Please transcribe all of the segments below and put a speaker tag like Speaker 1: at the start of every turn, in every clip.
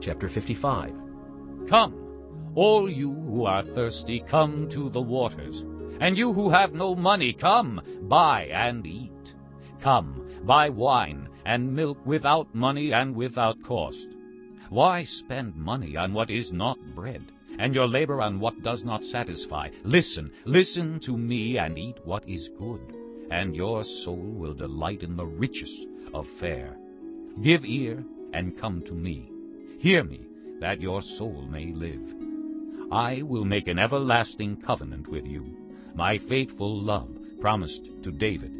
Speaker 1: Chapter 55
Speaker 2: Come, all you who are thirsty, come to the waters. And you who have no money, come, buy and eat. Come, buy wine and milk without money and without cost. Why spend money on what is not bread, and your labor on what does not satisfy? Listen, listen to me, and eat what is good, and your soul will delight in the richest of fare. Give ear, and come to me. Hear me, that your soul may live. I will make an everlasting covenant with you, my faithful love promised to David.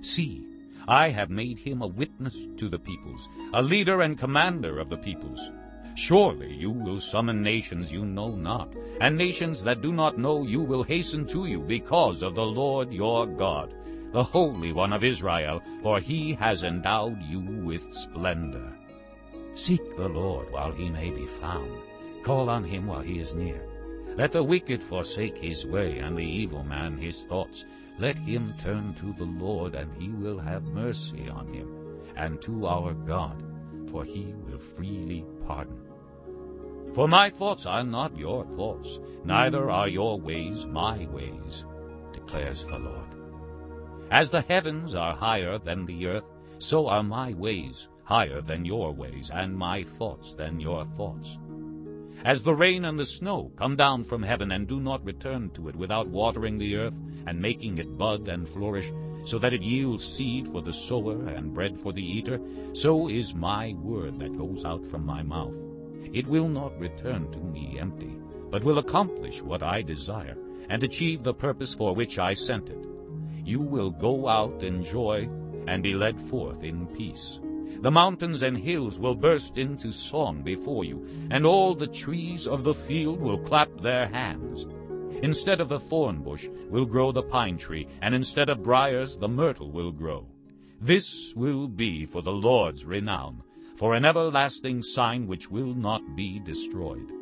Speaker 2: See, I have made him a witness to the peoples, a leader and commander of the peoples. Surely you will summon nations you know not, and nations that do not know you will hasten to you because of the Lord your God, the Holy One of Israel, for he has endowed you with splendor. Seek the Lord while he may be found. Call on him while he is near. Let the wicked forsake his way, and the evil man his thoughts. Let him turn to the Lord, and he will have mercy on him, and to our God, for he will freely pardon. For my thoughts are not your thoughts, neither are your ways my ways, declares the Lord. As the heavens are higher than the earth, so are my ways higher than your ways, and my thoughts than your thoughts. As the rain and the snow come down from heaven and do not return to it without watering the earth and making it bud and flourish, so that it yields seed for the sower and bread for the eater, so is my word that goes out from my mouth. It will not return to me empty, but will accomplish what I desire, and achieve the purpose for which I sent it. You will go out in joy and be led forth in peace. The mountains and hills will burst into song before you, and all the trees of the field will clap their hands. Instead of the thorn bush will grow the pine tree, and instead of briers the myrtle will grow. This will be for the Lord's renown, for an everlasting sign which will not be destroyed.